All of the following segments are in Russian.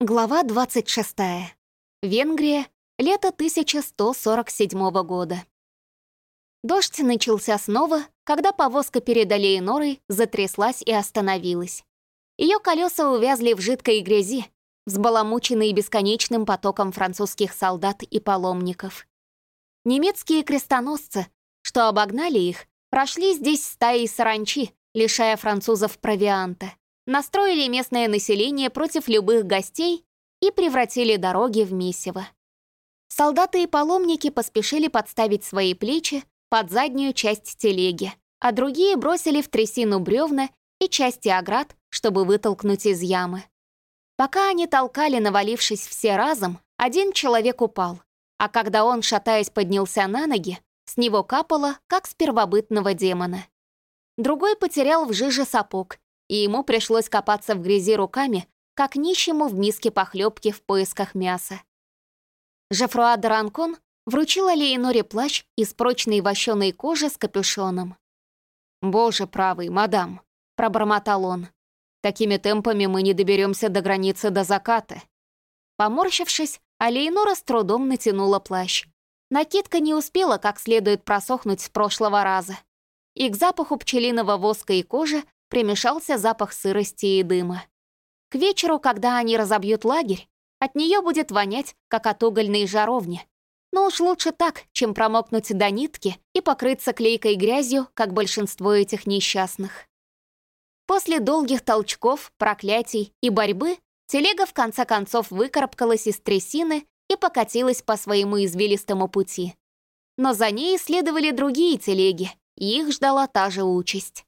Глава 26. Венгрия. Лето 1147 года. Дождь начался снова, когда повозка перед Алеинорой затряслась и остановилась. Ее колеса увязли в жидкой грязи, взбаламученные бесконечным потоком французских солдат и паломников. Немецкие крестоносцы, что обогнали их, прошли здесь стаей саранчи, лишая французов провианта настроили местное население против любых гостей и превратили дороги в месиво. Солдаты и паломники поспешили подставить свои плечи под заднюю часть телеги, а другие бросили в трясину бревна и части оград, чтобы вытолкнуть из ямы. Пока они толкали, навалившись все разом, один человек упал, а когда он, шатаясь, поднялся на ноги, с него капало, как с первобытного демона. Другой потерял в жиже сапог и ему пришлось копаться в грязи руками, как нищему в миске похлебки в поисках мяса. Жефруа Даранкон вручила Леоноре плащ из прочной вощеной кожи с капюшоном. «Боже правый, мадам», — пробормотал он. «Такими темпами мы не доберемся до границы до заката». Поморщившись, Алейнора с трудом натянула плащ. Накидка не успела как следует просохнуть с прошлого раза. И к запаху пчелиного воска и кожи примешался запах сырости и дыма. К вечеру, когда они разобьют лагерь, от нее будет вонять, как от угольной жаровни. Но уж лучше так, чем промокнуть до нитки и покрыться клейкой грязью, как большинство этих несчастных. После долгих толчков, проклятий и борьбы телега в конце концов выкарабкалась из трясины и покатилась по своему извилистому пути. Но за ней следовали другие телеги, и их ждала та же участь.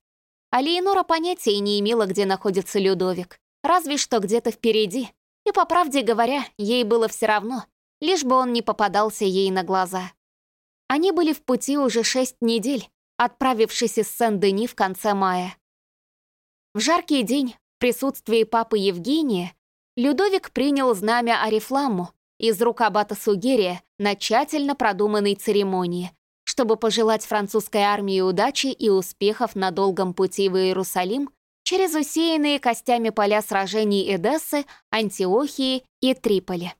А Леонора понятия не имела, где находится Людовик. Разве что где-то впереди. И, по правде говоря, ей было все равно, лишь бы он не попадался ей на глаза. Они были в пути уже шесть недель, отправившись из Сен-Дени в конце мая. В жаркий день, в присутствии папы Евгения, Людовик принял знамя Арифламу из рук аббата Сугерия на тщательно продуманной церемонии, чтобы пожелать французской армии удачи и успехов на долгом пути в Иерусалим через усеянные костями поля сражений Эдессы, Антиохии и Триполи.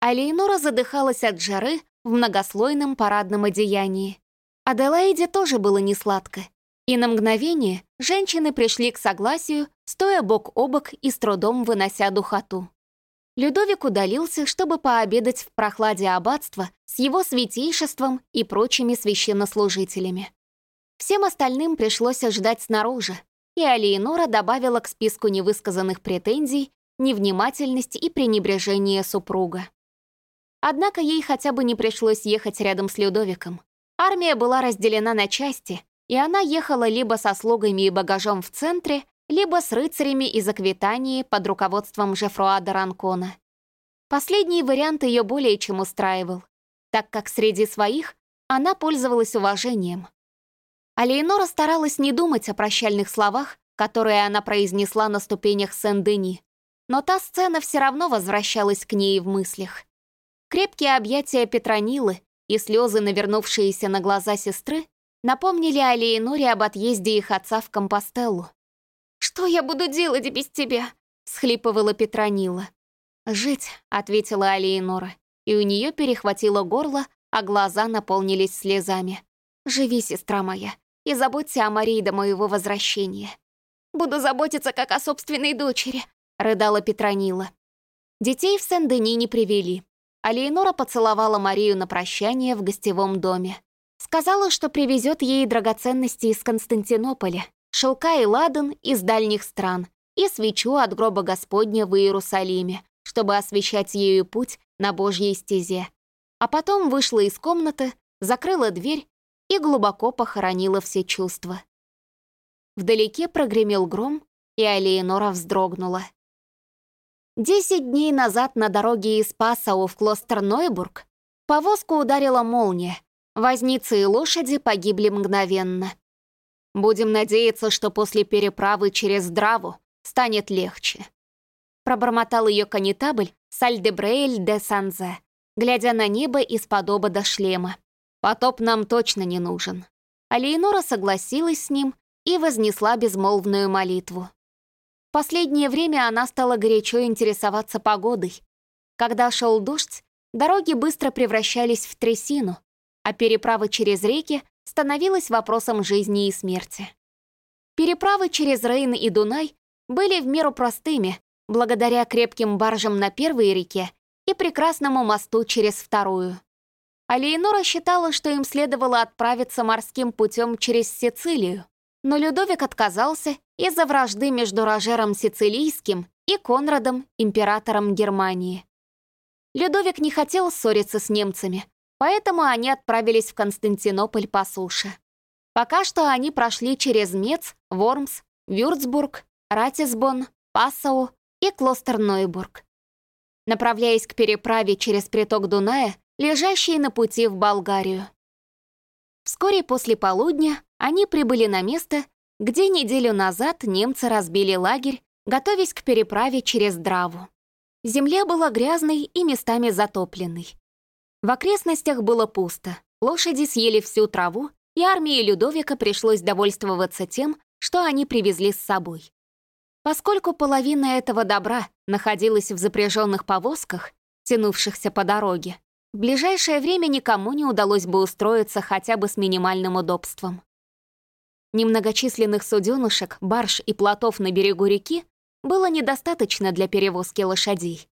А Лейнора задыхалась от жары в многослойном парадном одеянии. Аделаиде тоже было несладко. И на мгновение женщины пришли к согласию, стоя бок о бок и с трудом вынося духоту. Людовик удалился, чтобы пообедать в прохладе аббатства с его святейшеством и прочими священнослужителями. Всем остальным пришлось ждать снаружи, и Алиенора добавила к списку невысказанных претензий невнимательность и пренебрежение супруга. Однако ей хотя бы не пришлось ехать рядом с Людовиком. Армия была разделена на части, и она ехала либо со слугами и багажом в центре, либо с рыцарями из Аквитании под руководством Жефруа Ранкона. Последний вариант ее более чем устраивал, так как среди своих она пользовалась уважением. А Лейнора старалась не думать о прощальных словах, которые она произнесла на ступенях Сен-Дени, но та сцена все равно возвращалась к ней в мыслях. Крепкие объятия Петронилы и слезы, навернувшиеся на глаза сестры, напомнили о Лейноре об отъезде их отца в Компостеллу. «Что я буду делать без тебя?» — схлипывала Петронила. «Жить», — ответила Алиенора, и у нее перехватило горло, а глаза наполнились слезами. «Живи, сестра моя, и заботься о Марии до моего возвращения». «Буду заботиться, как о собственной дочери», — рыдала Петронила. Детей в Сен-Дени не привели. Алиенора поцеловала Марию на прощание в гостевом доме. Сказала, что привезет ей драгоценности из Константинополя, шелка и ладан из дальних стран и свечу от гроба Господня в Иерусалиме, чтобы освещать ею путь на Божьей стезе. А потом вышла из комнаты, закрыла дверь и глубоко похоронила все чувства. Вдалеке прогремел гром, и Алиенора вздрогнула. Десять дней назад на дороге из Пасау в Клостер-Нойбург повозку ударила молния. Возницы и лошади погибли мгновенно. Будем надеяться, что после переправы через Драву станет легче. Пробормотал ее конетабль Сальдебрейль де Санзе, глядя на небо из-под обода шлема. Потоп нам точно не нужен. А согласилась с ним и вознесла безмолвную молитву. последнее время она стала горячо интересоваться погодой. Когда шел дождь, дороги быстро превращались в трясину, а переправа через реки становилась вопросом жизни и смерти. Переправы через Рейн и Дунай были в меру простыми, благодаря крепким баржам на первой реке и прекрасному мосту через вторую. А Леонора считала, что им следовало отправиться морским путем через Сицилию, но Людовик отказался из-за вражды между Рожером Сицилийским и Конрадом, императором Германии. Людовик не хотел ссориться с немцами, поэтому они отправились в Константинополь по суше. Пока что они прошли через Мец, Вормс, Вюрцбург, Ратисбон, Пассау и Клостернойбург. Направляясь к переправе через приток Дуная, лежащий на пути в Болгарию. Вскоре после полудня они прибыли на место, где неделю назад немцы разбили лагерь, готовясь к переправе через Драву. Земля была грязной и местами затопленной. В окрестностях было пусто, лошади съели всю траву, и армии Людовика пришлось довольствоваться тем, что они привезли с собой. Поскольку половина этого добра находилась в запряженных повозках, тянувшихся по дороге, в ближайшее время никому не удалось бы устроиться хотя бы с минимальным удобством. Немногочисленных суденышек, барж и плотов на берегу реки было недостаточно для перевозки лошадей.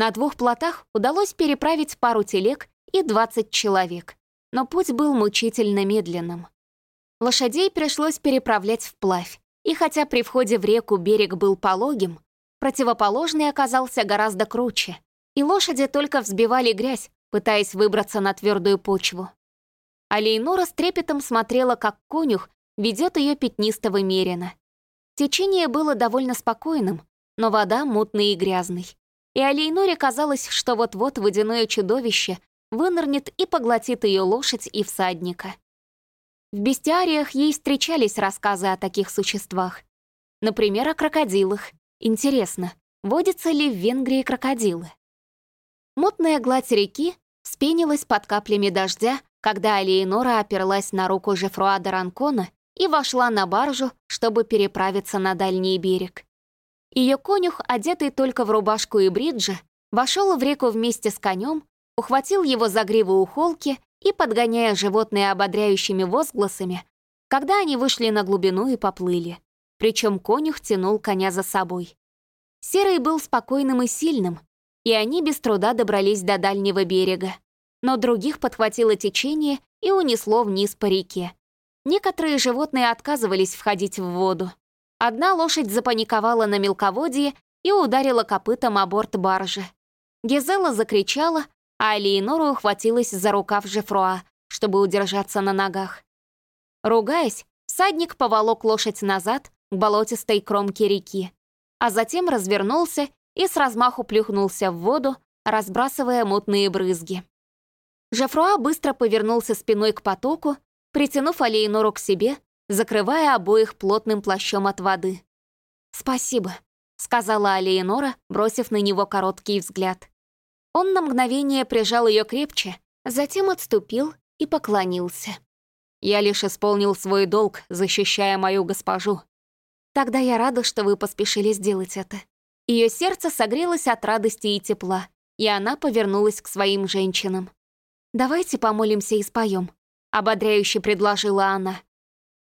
На двух плотах удалось переправить пару телег и 20 человек, но путь был мучительно медленным. Лошадей пришлось переправлять вплавь, и хотя при входе в реку берег был пологим, противоположный оказался гораздо круче, и лошади только взбивали грязь, пытаясь выбраться на твердую почву. А Лейнора с трепетом смотрела, как конюх ведет ее пятнистого мерина. Течение было довольно спокойным, но вода мутной и грязной. И Алейноре казалось, что вот-вот водяное чудовище вынырнет и поглотит ее лошадь и всадника. В бестиариях ей встречались рассказы о таких существах. Например, о крокодилах. Интересно, водятся ли в Венгрии крокодилы? Мутная гладь реки вспенилась под каплями дождя, когда Алиенора оперлась на руку Жефруа Ранкона и вошла на баржу, чтобы переправиться на дальний берег. Ее конюх, одетый только в рубашку и бриджи, вошел в реку вместе с конем, ухватил его за гриву у холки и, подгоняя животные ободряющими возгласами, когда они вышли на глубину и поплыли. Причем конюх тянул коня за собой. Серый был спокойным и сильным, и они без труда добрались до дальнего берега. Но других подхватило течение и унесло вниз по реке. Некоторые животные отказывались входить в воду. Одна лошадь запаниковала на мелководье и ударила копытом о борт баржи. Гизела закричала, а Алиенора ухватилась за рукав Жефруа, чтобы удержаться на ногах. Ругаясь, всадник поволок лошадь назад к болотистой кромке реки, а затем развернулся и с размаху плюхнулся в воду, разбрасывая мутные брызги. Жефруа быстро повернулся спиной к потоку, притянув Алейнору к себе, закрывая обоих плотным плащом от воды. «Спасибо», — сказала Алейнора, бросив на него короткий взгляд. Он на мгновение прижал ее крепче, затем отступил и поклонился. «Я лишь исполнил свой долг, защищая мою госпожу. Тогда я рада, что вы поспешили сделать это». Ее сердце согрелось от радости и тепла, и она повернулась к своим женщинам. «Давайте помолимся и споем», — ободряюще предложила она.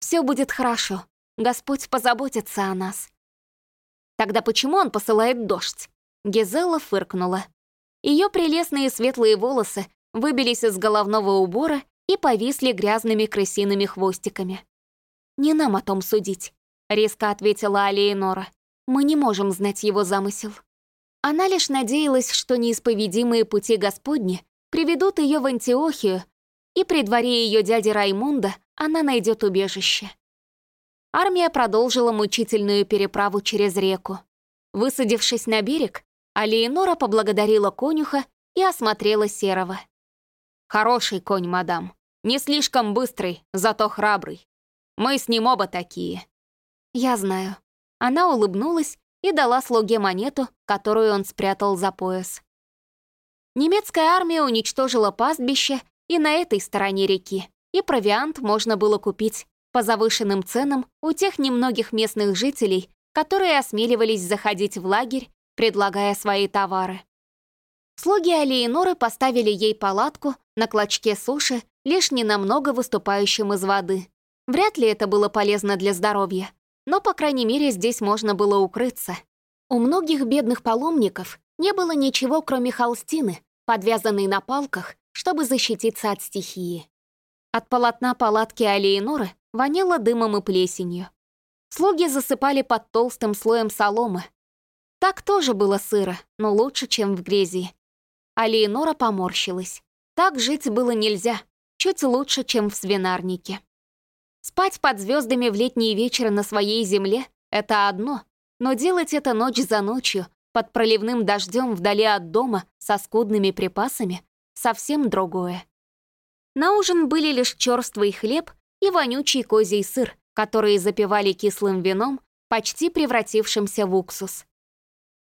«Все будет хорошо. Господь позаботится о нас». «Тогда почему он посылает дождь?» Гизела фыркнула. Ее прелестные светлые волосы выбились из головного убора и повисли грязными крысиными хвостиками. «Не нам о том судить», — резко ответила Алиенора. «Мы не можем знать его замысел». Она лишь надеялась, что неисповедимые пути Господни приведут ее в Антиохию, и при дворе ее дяди Раймунда она найдет убежище. Армия продолжила мучительную переправу через реку. Высадившись на берег, а Леонора поблагодарила конюха и осмотрела Серого. «Хороший конь, мадам. Не слишком быстрый, зато храбрый. Мы с ним оба такие». «Я знаю». Она улыбнулась и дала слуге монету, которую он спрятал за пояс. Немецкая армия уничтожила пастбище и на этой стороне реки, и провиант можно было купить по завышенным ценам у тех немногих местных жителей, которые осмеливались заходить в лагерь, предлагая свои товары. Слуги Алиеноры поставили ей палатку на клочке суши, лишь ненамного выступающем из воды. Вряд ли это было полезно для здоровья, но, по крайней мере, здесь можно было укрыться. У многих бедных паломников не было ничего, кроме холстины, подвязанной на палках, чтобы защититься от стихии. От полотна палатки Алиеноры воняло дымом и плесенью. Слуги засыпали под толстым слоем соломы. Так тоже было сыро, но лучше, чем в грязи. Алиенора поморщилась. Так жить было нельзя, чуть лучше, чем в свинарнике. Спать под звездами в летние вечера на своей земле — это одно, но делать это ночь за ночью, под проливным дождем вдали от дома, со скудными припасами — совсем другое. На ужин были лишь черствый хлеб и вонючий козий сыр, которые запивали кислым вином, почти превратившимся в уксус.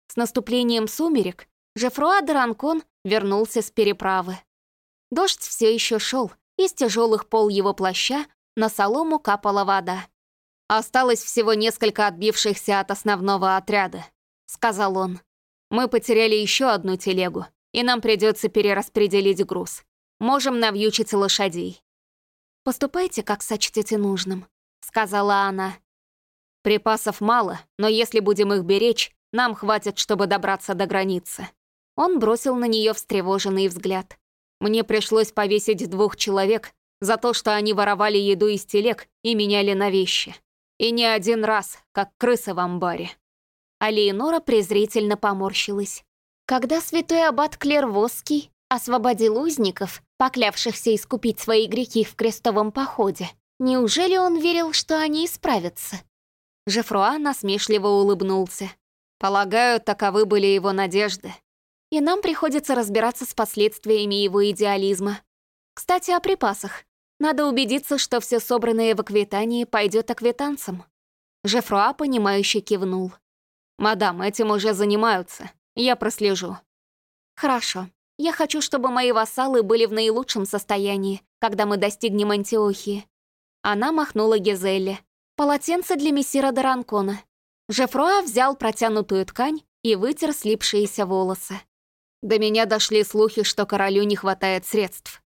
С наступлением сумерек Жефруа Даранкон вернулся с переправы. Дождь все еще шел, из тяжелых пол его плаща на солому капала вода. «Осталось всего несколько отбившихся от основного отряда», — сказал он. «Мы потеряли еще одну телегу, и нам придется перераспределить груз. Можем навьючить лошадей». «Поступайте, как сочтете нужным», — сказала она. «Припасов мало, но если будем их беречь, нам хватит, чтобы добраться до границы». Он бросил на нее встревоженный взгляд. Мне пришлось повесить двух человек за то, что они воровали еду из телег и меняли на вещи. И не один раз, как крысы в амбаре. А Леонора презрительно поморщилась. Когда святой аббат Клервосский освободил узников, поклявшихся искупить свои грехи в крестовом походе, неужели он верил, что они исправятся? Жефруа насмешливо улыбнулся. Полагаю, таковы были его надежды и нам приходится разбираться с последствиями его идеализма. Кстати, о припасах. Надо убедиться, что все собранное в Аквитании пойдет аквитанцам. Жефруа, понимающе кивнул. «Мадам, этим уже занимаются. Я прослежу». «Хорошо. Я хочу, чтобы мои вассалы были в наилучшем состоянии, когда мы достигнем Антиохии». Она махнула Гизелле. «Полотенце для мессира Даранкона». Жефруа взял протянутую ткань и вытер слипшиеся волосы. До меня дошли слухи, что королю не хватает средств.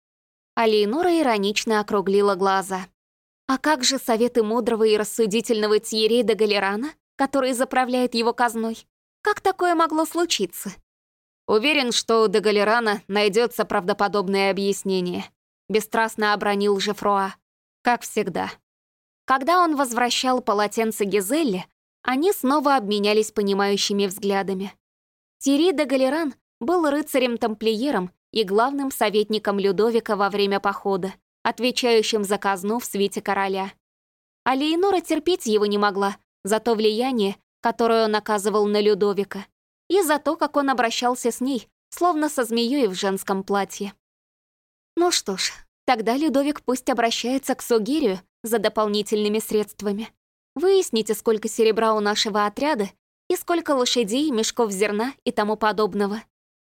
Алейнора иронично округлила глаза. А как же советы мудрого и рассудительного Тьерри де Галерана, который заправляет его казной? Как такое могло случиться? Уверен, что у де Галерана найдется правдоподобное объяснение. Бесстрастно обронил Жефруа. Как всегда. Когда он возвращал полотенце Гизелле, они снова обменялись понимающими взглядами. Тири де Галеран был рыцарем-тамплиером и главным советником Людовика во время похода, отвечающим за казну в свете короля. А Леонора терпеть его не могла за то влияние, которое он оказывал на Людовика, и за то, как он обращался с ней, словно со змеей в женском платье. Ну что ж, тогда Людовик пусть обращается к Сугирию за дополнительными средствами. Выясните, сколько серебра у нашего отряда и сколько лошадей, мешков зерна и тому подобного.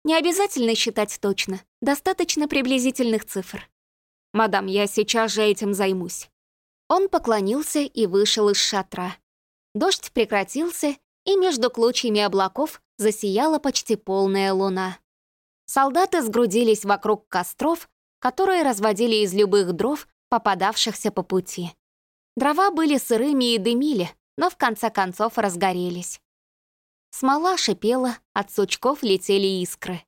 Не обязательно считать точно, достаточно приблизительных цифр. «Мадам, я сейчас же этим займусь». Он поклонился и вышел из шатра. Дождь прекратился, и между клочьями облаков засияла почти полная луна. Солдаты сгрудились вокруг костров, которые разводили из любых дров, попадавшихся по пути. Дрова были сырыми и дымили, но в конце концов разгорелись. Смола шипела, от сучков летели искры.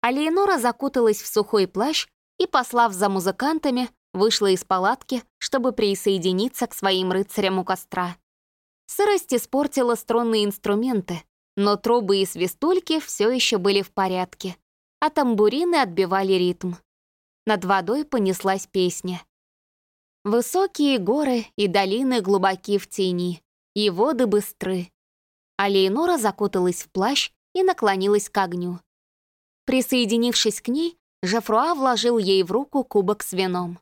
А Леонора закуталась в сухой плащ и, послав за музыкантами, вышла из палатки, чтобы присоединиться к своим рыцарям у костра. Сырость испортила струнные инструменты, но трубы и свистульки все еще были в порядке, а тамбурины отбивали ритм. Над водой понеслась песня. Высокие горы и долины глубоки в тени, и воды быстры, а Лейнора закуталась в плащ и наклонилась к огню. Присоединившись к ней, Жефруа вложил ей в руку кубок с вином.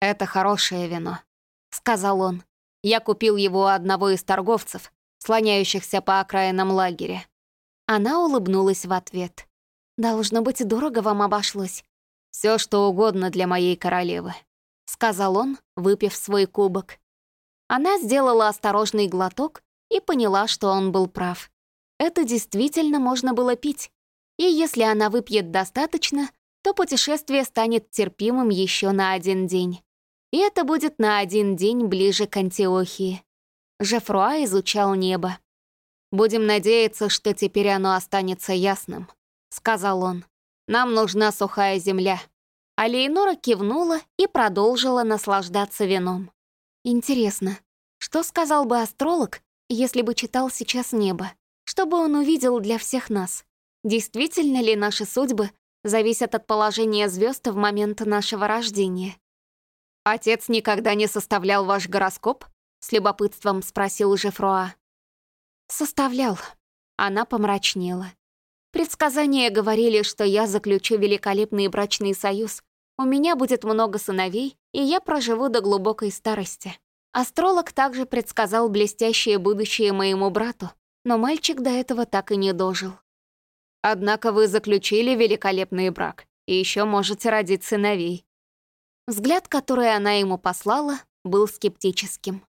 «Это хорошее вино», — сказал он. «Я купил его у одного из торговцев, слоняющихся по окраинам лагеря». Она улыбнулась в ответ. «Должно быть, дорого вам обошлось». «Все, что угодно для моей королевы», — сказал он, выпив свой кубок. Она сделала осторожный глоток и поняла, что он был прав. Это действительно можно было пить. И если она выпьет достаточно, то путешествие станет терпимым еще на один день. И это будет на один день ближе к Антиохии. Жефруа изучал небо. «Будем надеяться, что теперь оно останется ясным», — сказал он. «Нам нужна сухая земля». А Лейнора кивнула и продолжила наслаждаться вином. Интересно, что сказал бы астролог, если бы читал сейчас небо? Что бы он увидел для всех нас? Действительно ли наши судьбы зависят от положения звезд в момент нашего рождения? «Отец никогда не составлял ваш гороскоп?» — с любопытством спросил Жефруа. «Составлял». Она помрачнела. Предсказания говорили, что я заключу великолепный брачный союз. У меня будет много сыновей, и я проживу до глубокой старости. Астролог также предсказал блестящее будущее моему брату, но мальчик до этого так и не дожил. Однако вы заключили великолепный брак, и еще можете родить сыновей. Взгляд, который она ему послала, был скептическим.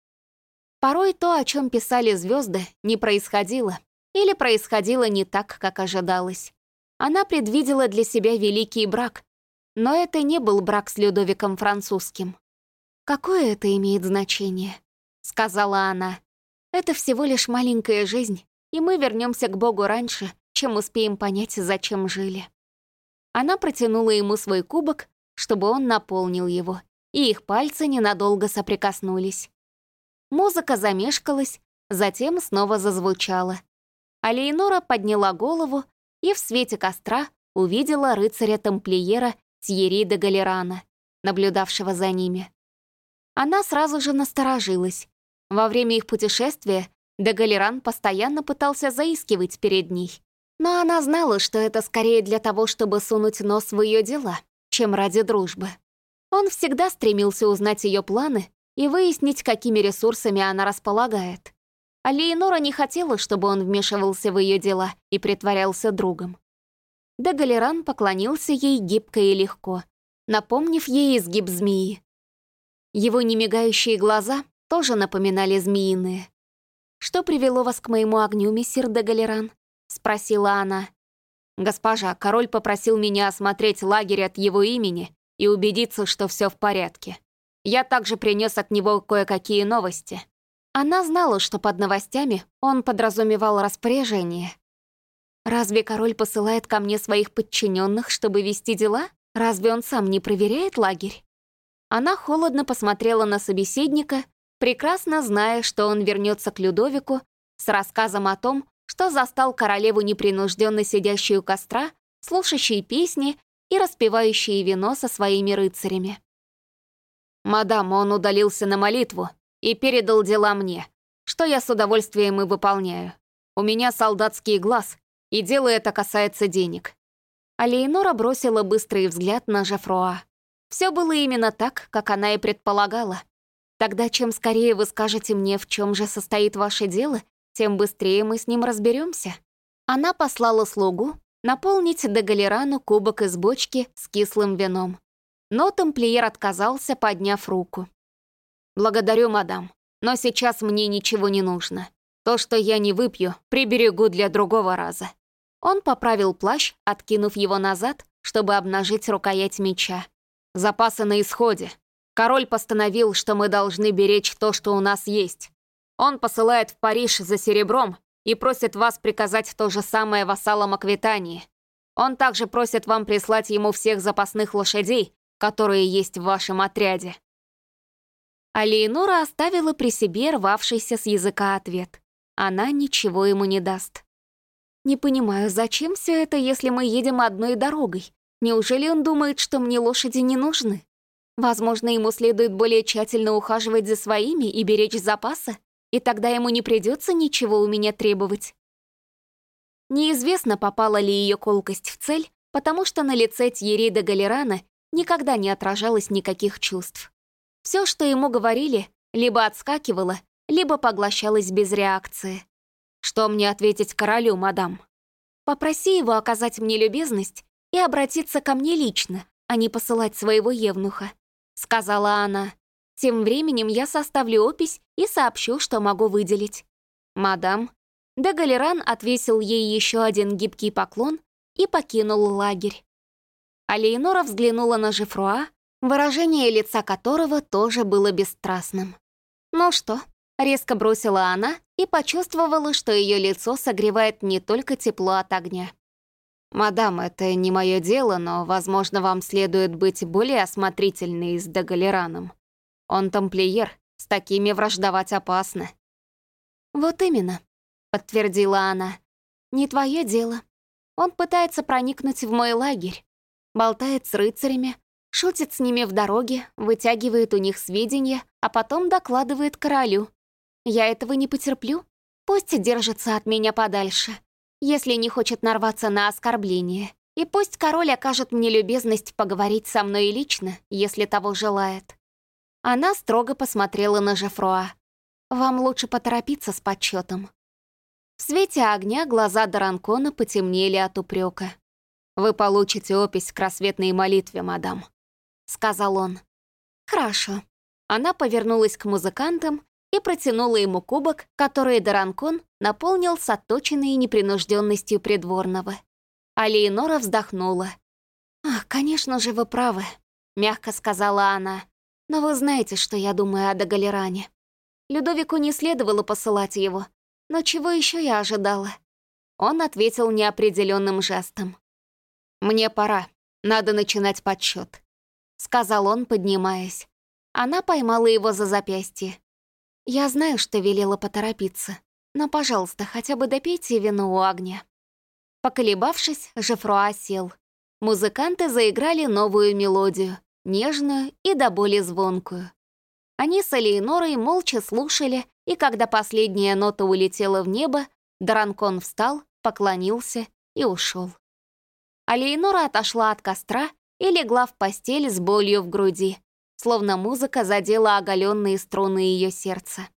Порой то, о чем писали звезды, не происходило, или происходило не так, как ожидалось. Она предвидела для себя великий брак, но это не был брак с Людовиком Французским. «Какое это имеет значение?» — сказала она. «Это всего лишь маленькая жизнь, и мы вернемся к Богу раньше, чем успеем понять, зачем жили». Она протянула ему свой кубок, чтобы он наполнил его, и их пальцы ненадолго соприкоснулись. Музыка замешкалась, затем снова зазвучала. А подняла голову и в свете костра увидела рыцаря-тамплиера Тьерри де Галерана, наблюдавшего за ними. Она сразу же насторожилась. Во время их путешествия де Галеран постоянно пытался заискивать перед ней. Но она знала, что это скорее для того, чтобы сунуть нос в ее дела, чем ради дружбы. Он всегда стремился узнать ее планы и выяснить, какими ресурсами она располагает. А Леонора не хотела, чтобы он вмешивался в ее дела и притворялся другом. Де Галеран поклонился ей гибко и легко, напомнив ей изгиб змеи. Его немигающие глаза тоже напоминали змеиные. «Что привело вас к моему огню, мессир де Галеран?» — спросила она. «Госпожа, король попросил меня осмотреть лагерь от его имени и убедиться, что все в порядке. Я также принес от него кое-какие новости. Она знала, что под новостями он подразумевал распоряжение. Разве король посылает ко мне своих подчиненных, чтобы вести дела? Разве он сам не проверяет лагерь? Она холодно посмотрела на собеседника, прекрасно зная, что он вернется к Людовику с рассказом о том, что застал королеву непринужденно сидящую у костра, слушающей песни и распивающие вино со своими рыцарями. «Мадам, он удалился на молитву и передал дела мне, что я с удовольствием и выполняю. У меня солдатский глаз, и дело это касается денег». А бросила быстрый взгляд на Жефруа. Все было именно так, как она и предполагала. Тогда чем скорее вы скажете мне, в чем же состоит ваше дело, тем быстрее мы с ним разберемся. Она послала слугу наполнить до Галерану кубок из бочки с кислым вином. Но тамплиер отказался, подняв руку. «Благодарю, мадам, но сейчас мне ничего не нужно. То, что я не выпью, приберегу для другого раза». Он поправил плащ, откинув его назад, чтобы обнажить рукоять меча. «Запасы на исходе. Король постановил, что мы должны беречь то, что у нас есть. Он посылает в Париж за серебром и просит вас приказать то же самое вассалам Аквитании. Он также просит вам прислать ему всех запасных лошадей, которые есть в вашем отряде». А оставила при себе рвавшийся с языка ответ. Она ничего ему не даст. «Не понимаю, зачем все это, если мы едем одной дорогой? Неужели он думает, что мне лошади не нужны? Возможно, ему следует более тщательно ухаживать за своими и беречь запасы, и тогда ему не придется ничего у меня требовать». Неизвестно, попала ли ее колкость в цель, потому что на лице Тьерри де Галерана никогда не отражалось никаких чувств. Все, что ему говорили, либо отскакивало, либо поглощалось без реакции. «Что мне ответить королю, мадам?» «Попроси его оказать мне любезность и обратиться ко мне лично, а не посылать своего евнуха», — сказала она. «Тем временем я составлю опись и сообщу, что могу выделить». «Мадам». Де Галеран отвесил ей еще один гибкий поклон и покинул лагерь. А Лейнора взглянула на Жифруа, выражение лица которого тоже было бесстрастным. «Ну что?» — резко бросила она и почувствовала, что ее лицо согревает не только тепло от огня. «Мадам, это не мое дело, но, возможно, вам следует быть более осмотрительной с Дагалераном. Он тамплиер, с такими враждовать опасно». «Вот именно», — подтвердила она. «Не твое дело. Он пытается проникнуть в мой лагерь, болтает с рыцарями, шутит с ними в дороге, вытягивает у них сведения, а потом докладывает королю. Я этого не потерплю. Пусть держится от меня подальше, если не хочет нарваться на оскорбление. И пусть король окажет мне любезность поговорить со мной лично, если того желает. Она строго посмотрела на Жефруа. «Вам лучше поторопиться с подсчетом. В свете огня глаза Даранкона потемнели от упрека. «Вы получите опись к рассветной молитве, мадам», — сказал он. «Хорошо». Она повернулась к музыкантам и протянула ему кубок, который Даранкон наполнил с отточенной непринужденностью придворного. А Леонора вздохнула. «Ах, конечно же, вы правы», — мягко сказала она. «Но вы знаете, что я думаю о Дагалеране. Людовику не следовало посылать его, но чего еще я ожидала? Он ответил неопределенным жестом. «Мне пора. Надо начинать подсчет», — сказал он, поднимаясь. Она поймала его за запястье. «Я знаю, что велела поторопиться, но, пожалуйста, хотя бы допейте вино у огня». Поколебавшись, Жефруа сел. Музыканты заиграли новую мелодию, нежную и до боли звонкую. Они с Алиенорой молча слушали, и когда последняя нота улетела в небо, Дранкон встал, поклонился и ушел. Алиенора отошла от костра и легла в постель с болью в груди, словно музыка задела оголенные струны ее сердца.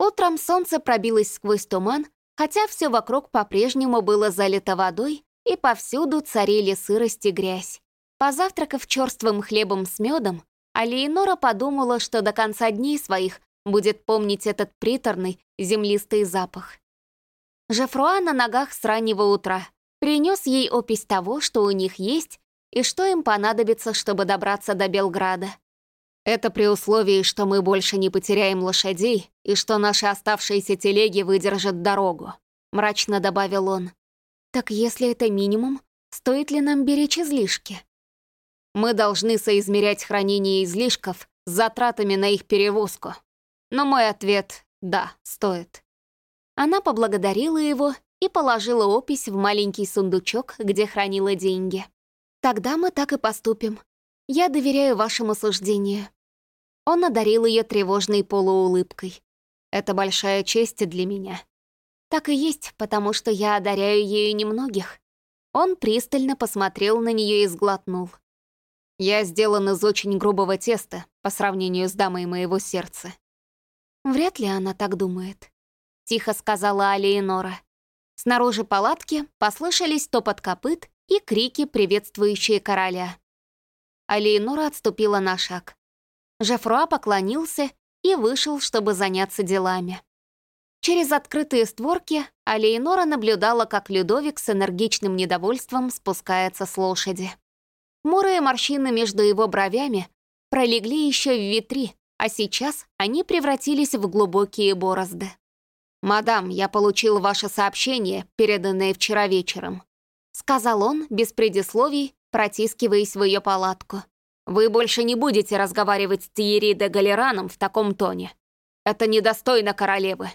Утром солнце пробилось сквозь туман, хотя все вокруг по-прежнему было залито водой, и повсюду царили сырость и грязь. Позавтракав черствым хлебом с медом, а Леонора подумала, что до конца дней своих будет помнить этот приторный, землистый запах. Жефруа на ногах с раннего утра принес ей опись того, что у них есть, и что им понадобится, чтобы добраться до Белграда. Это при условии, что мы больше не потеряем лошадей и что наши оставшиеся телеги выдержат дорогу», — мрачно добавил он. «Так если это минимум, стоит ли нам беречь излишки?» Мы должны соизмерять хранение излишков с затратами на их перевозку. Но мой ответ — да, стоит. Она поблагодарила его и положила опись в маленький сундучок, где хранила деньги. «Тогда мы так и поступим. Я доверяю вашему суждению». Он одарил ее тревожной полуулыбкой. «Это большая честь для меня». «Так и есть, потому что я одаряю ею немногих». Он пристально посмотрел на нее и сглотнул. Я сделан из очень грубого теста по сравнению с дамой моего сердца. Вряд ли она так думает. Тихо сказала Алиенора. Снаружи палатки послышались топот копыт и крики, приветствующие короля. Алиенора отступила на шаг. Жефруа поклонился и вышел, чтобы заняться делами. Через открытые створки Алиенора наблюдала, как Людовик с энергичным недовольством спускается с лошади. Хмурые морщины между его бровями пролегли еще в ветри, а сейчас они превратились в глубокие борозды. «Мадам, я получил ваше сообщение, переданное вчера вечером», сказал он, без предисловий, протискиваясь в ее палатку. «Вы больше не будете разговаривать с Тиери де Галераном в таком тоне. Это недостойно королевы».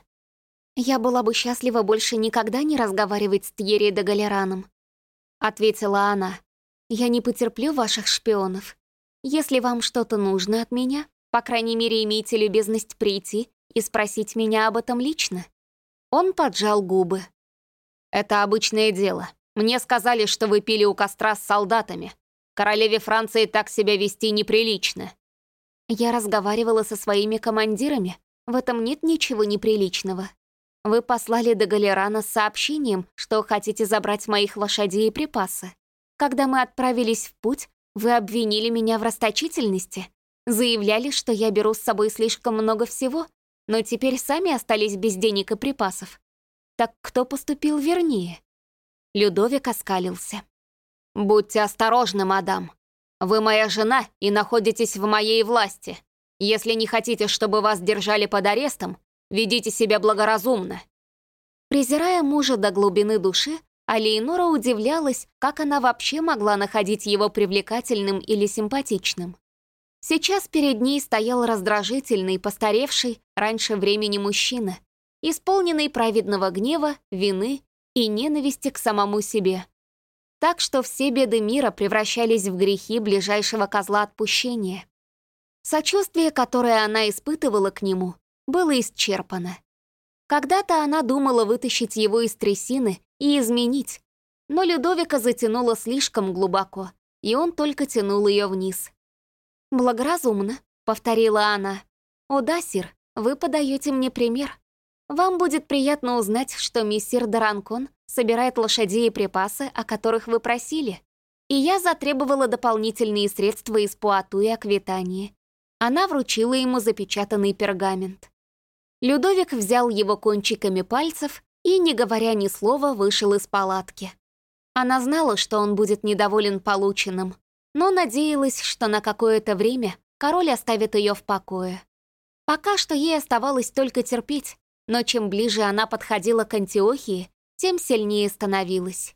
«Я была бы счастлива больше никогда не разговаривать с Тьерри де Галераном», ответила она. Я не потерплю ваших шпионов. Если вам что-то нужно от меня, по крайней мере, имейте любезность прийти и спросить меня об этом лично». Он поджал губы. «Это обычное дело. Мне сказали, что вы пили у костра с солдатами. Королеве Франции так себя вести неприлично». Я разговаривала со своими командирами. В этом нет ничего неприличного. Вы послали до Галерана с сообщением, что хотите забрать моих лошадей и припасы. Когда мы отправились в путь, вы обвинили меня в расточительности, заявляли, что я беру с собой слишком много всего, но теперь сами остались без денег и припасов. Так кто поступил вернее? Людовик оскалился. «Будьте осторожны, мадам. Вы моя жена и находитесь в моей власти. Если не хотите, чтобы вас держали под арестом, ведите себя благоразумно». Презирая мужа до глубины души, Алейнора удивлялась, как она вообще могла находить его привлекательным или симпатичным. Сейчас перед ней стоял раздражительный, постаревший раньше времени мужчина, исполненный праведного гнева, вины и ненависти к самому себе. Так что все беды мира превращались в грехи ближайшего козла отпущения. Сочувствие, которое она испытывала к нему, было исчерпано. Когда-то она думала вытащить его из трясины и изменить, но Людовика затянула слишком глубоко, и он только тянул ее вниз. «Благоразумно», — повторила она. «О да, сир, вы подаете мне пример. Вам будет приятно узнать, что миссир Даранкон собирает лошадей и припасы, о которых вы просили. И я затребовала дополнительные средства из Пуату и Аквитании. Она вручила ему запечатанный пергамент. Людовик взял его кончиками пальцев и, не говоря ни слова, вышел из палатки. Она знала, что он будет недоволен полученным, но надеялась, что на какое-то время король оставит ее в покое. Пока что ей оставалось только терпеть, но чем ближе она подходила к Антиохии, тем сильнее становилась.